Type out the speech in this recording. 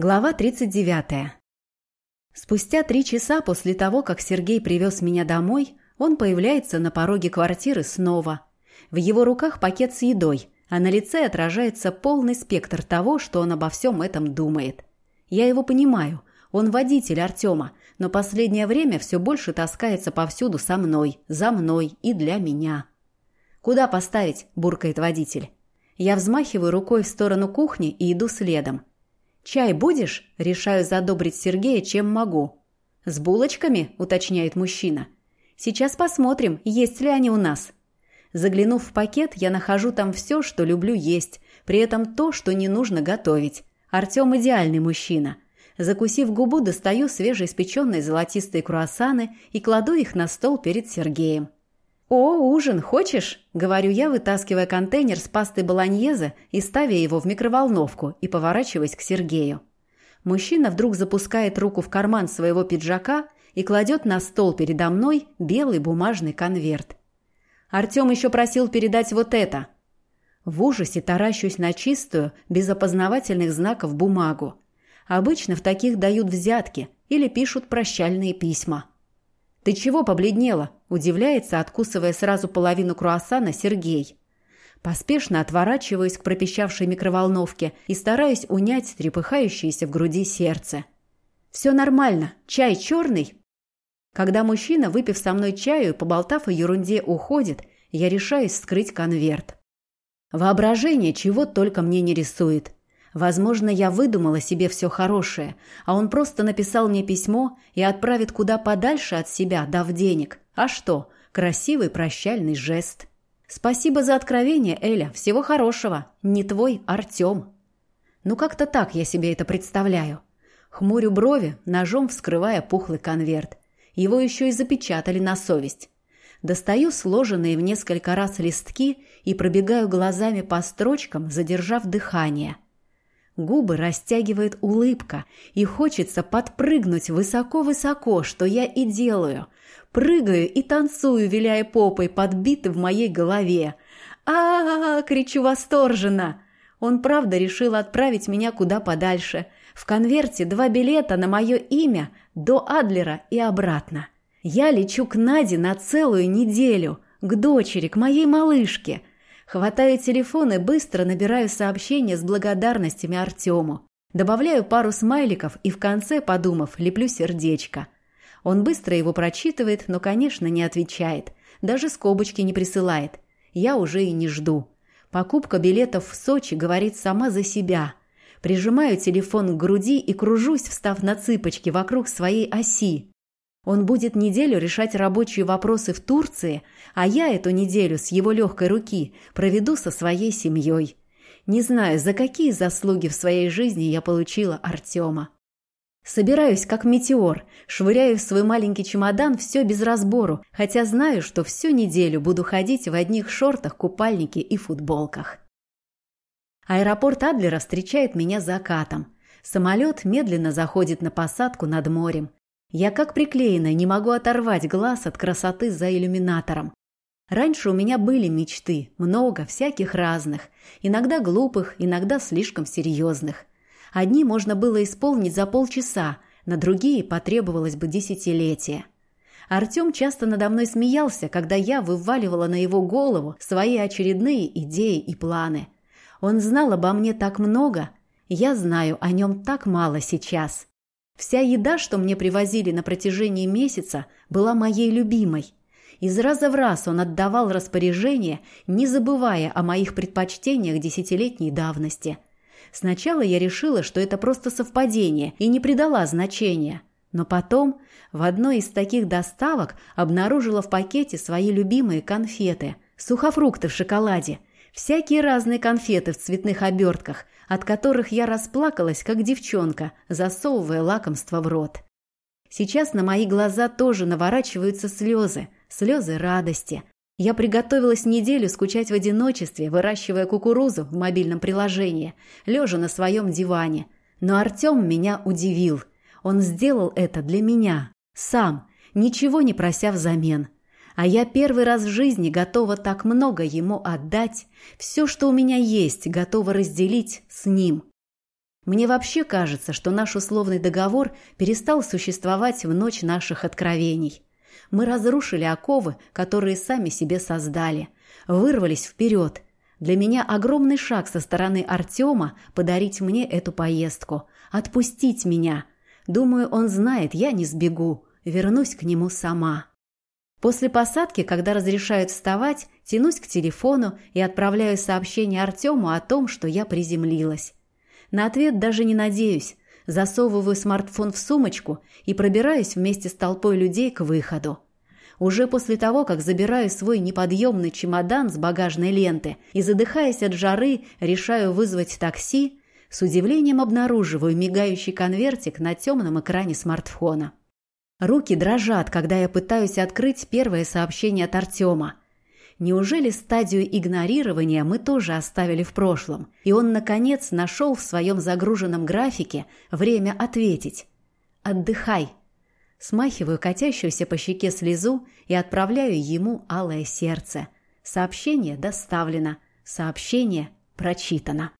Глава 39. Спустя три часа после того, как Сергей привез меня домой, он появляется на пороге квартиры снова. В его руках пакет с едой, а на лице отражается полный спектр того, что он обо всем этом думает. Я его понимаю. Он водитель Артема, но последнее время все больше таскается повсюду со мной, за мной и для меня. «Куда поставить?» – буркает водитель. Я взмахиваю рукой в сторону кухни и иду следом. «Чай будешь?» – решаю задобрить Сергея, чем могу. «С булочками?» – уточняет мужчина. «Сейчас посмотрим, есть ли они у нас». Заглянув в пакет, я нахожу там все, что люблю есть, при этом то, что не нужно готовить. Артем идеальный мужчина. Закусив губу, достаю свежеиспеченные золотистые круассаны и кладу их на стол перед Сергеем. «О, ужин, хочешь?» – говорю я, вытаскивая контейнер с пастой болоньезе и ставя его в микроволновку и поворачиваясь к Сергею. Мужчина вдруг запускает руку в карман своего пиджака и кладет на стол передо мной белый бумажный конверт. Артем еще просил передать вот это. В ужасе таращусь на чистую, без опознавательных знаков бумагу. Обычно в таких дают взятки или пишут прощальные письма. «Ты чего побледнела?» – удивляется, откусывая сразу половину круассана Сергей. Поспешно отворачиваюсь к пропищавшей микроволновке и стараюсь унять трепыхающееся в груди сердце. «Все нормально. Чай черный?» Когда мужчина, выпив со мной чаю и поболтав о ерунде, уходит, я решаюсь скрыть конверт. Воображение чего только мне не рисует – Возможно, я выдумала себе все хорошее, а он просто написал мне письмо и отправит куда подальше от себя, дав денег. А что? Красивый прощальный жест. Спасибо за откровение, Эля. Всего хорошего. Не твой Артем. Ну, как-то так я себе это представляю. Хмурю брови, ножом вскрывая пухлый конверт. Его еще и запечатали на совесть. Достаю сложенные в несколько раз листки и пробегаю глазами по строчкам, задержав дыхание – Губы растягивает улыбка, и хочется подпрыгнуть высоко-высоко, что я и делаю. Прыгаю и танцую, виляя попой, подбиты в моей голове. а, -а, -а, кричу восторженно. Он правда решил отправить меня куда подальше. В конверте два билета на мое имя до Адлера и обратно. Я лечу к Наде на целую неделю, к дочери, к моей малышке – Хватаю телефон и быстро набираю сообщение с благодарностями Артему. Добавляю пару смайликов и в конце, подумав, леплю сердечко. Он быстро его прочитывает, но, конечно, не отвечает. Даже скобочки не присылает. Я уже и не жду. Покупка билетов в Сочи говорит сама за себя. Прижимаю телефон к груди и кружусь, встав на цыпочки вокруг своей оси. Он будет неделю решать рабочие вопросы в Турции, а я эту неделю с его легкой руки проведу со своей семьей. Не знаю, за какие заслуги в своей жизни я получила Артема. Собираюсь как метеор, швыряю в свой маленький чемодан все без разбору, хотя знаю, что всю неделю буду ходить в одних шортах, купальнике и футболках. Аэропорт Адлера встречает меня закатом. Самолет медленно заходит на посадку над морем. Я как приклеенная не могу оторвать глаз от красоты за иллюминатором. Раньше у меня были мечты, много, всяких разных, иногда глупых, иногда слишком серьезных. Одни можно было исполнить за полчаса, на другие потребовалось бы десятилетия. Артем часто надо мной смеялся, когда я вываливала на его голову свои очередные идеи и планы. Он знал обо мне так много, я знаю о нем так мало сейчас. Вся еда, что мне привозили на протяжении месяца, была моей любимой. Из раза в раз он отдавал распоряжение, не забывая о моих предпочтениях десятилетней давности. Сначала я решила, что это просто совпадение, и не придала значения. Но потом в одной из таких доставок обнаружила в пакете свои любимые конфеты. Сухофрукты в шоколаде. Всякие разные конфеты в цветных обертках – от которых я расплакалась, как девчонка, засовывая лакомство в рот. Сейчас на мои глаза тоже наворачиваются слезы, слезы радости. Я приготовилась неделю скучать в одиночестве, выращивая кукурузу в мобильном приложении, лежа на своем диване. Но Артем меня удивил. Он сделал это для меня, сам, ничего не прося взамен. А я первый раз в жизни готова так много ему отдать, все, что у меня есть, готова разделить с ним. Мне вообще кажется, что наш условный договор перестал существовать в ночь наших откровений. Мы разрушили оковы, которые сами себе создали, вырвались вперед. Для меня огромный шаг со стороны Артема подарить мне эту поездку, отпустить меня. Думаю, он знает, я не сбегу, вернусь к нему сама. После посадки, когда разрешают вставать, тянусь к телефону и отправляю сообщение Артему о том, что я приземлилась. На ответ даже не надеюсь. Засовываю смартфон в сумочку и пробираюсь вместе с толпой людей к выходу. Уже после того, как забираю свой неподъемный чемодан с багажной ленты и, задыхаясь от жары, решаю вызвать такси, с удивлением обнаруживаю мигающий конвертик на темном экране смартфона. Руки дрожат, когда я пытаюсь открыть первое сообщение от Артема. Неужели стадию игнорирования мы тоже оставили в прошлом, и он, наконец, нашел в своем загруженном графике время ответить? «Отдыхай». Смахиваю катящуюся по щеке слезу и отправляю ему алое сердце. Сообщение доставлено. Сообщение прочитано.